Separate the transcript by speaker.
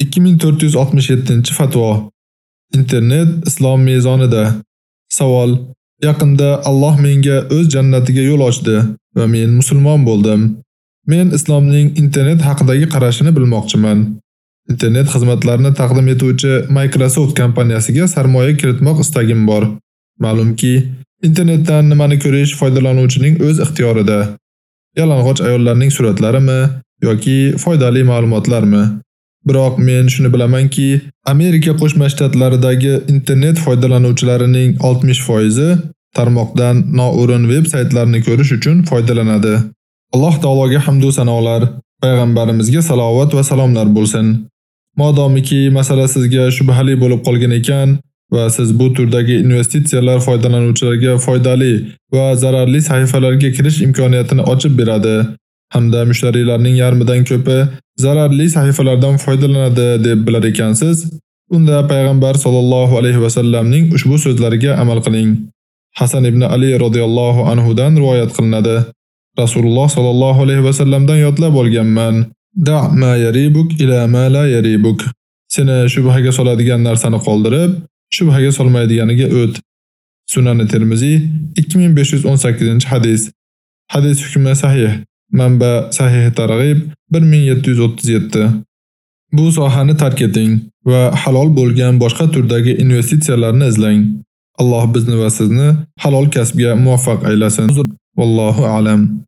Speaker 1: 2467-fatvo. Internet islom mezonida. Savol: Yaqinda Alloh menga o'z jannatiga yo'l ochdi va men musulmon bo'ldim. Men islomning internet haqidagi qarashini bilmoqchiman. Internet xizmatlarini taqdim etuvchi Microsoft kompaniyasiga sarmoya kiritmoq istagim bor. Ma'lumki, internetdan nimani ko'rish foydalanuvchining o'z ixtiyorida. Yalang'och ayollarning suratlarimi yoki foydali ma'lumotlarmi? Biroq men shuni bilamanki, Amerika Qo'shma Shtatlaridagi internet foydalanuvchilarining 60% tarmoqdan noo'rin veb-saytlarni ko'rish uchun foydalanadi. Alloh taologa hamd va sanolar, payg'ambarimizga salovat va salomlar bo'lsin. Modomiki masala sizga shubhali bo'lib qolgan ekan va siz bu turdagi investitsiyalar foydalanuvchilarga foydali va zararli sahifalarga kirish imkoniyatini ochib beradi hamda mushtariylarning yarmidan ko'pi zararli sahifalardan foydalanadi deb bilar ekansiz, unda payg'ambar sollallohu alayhi va sallamning ushbu so'zlariga amal qiling. Hasan ibn Ali radhiyallohu anhu dan rivoyat qilinadi. Rasululloh sollallohu alayhi va sallamdan yodlab olganman. Da' ma yaribuk ila ma la yaribuk. Seni shubhaga soladigan narsani qoldirib, shubhaga solmaydiganiga o't. Sunan Tirmizi 2518-hadis. Hadis hukmi sahih. Manba Sahih Targ'ib 1737. Bu sohani tark eting va halol bo'lgan boshqa turdagi investitsiyalarni izlang. Alloh bizni va sizni halol kasbga muvaffaq aylasin. Vallohu a'lam.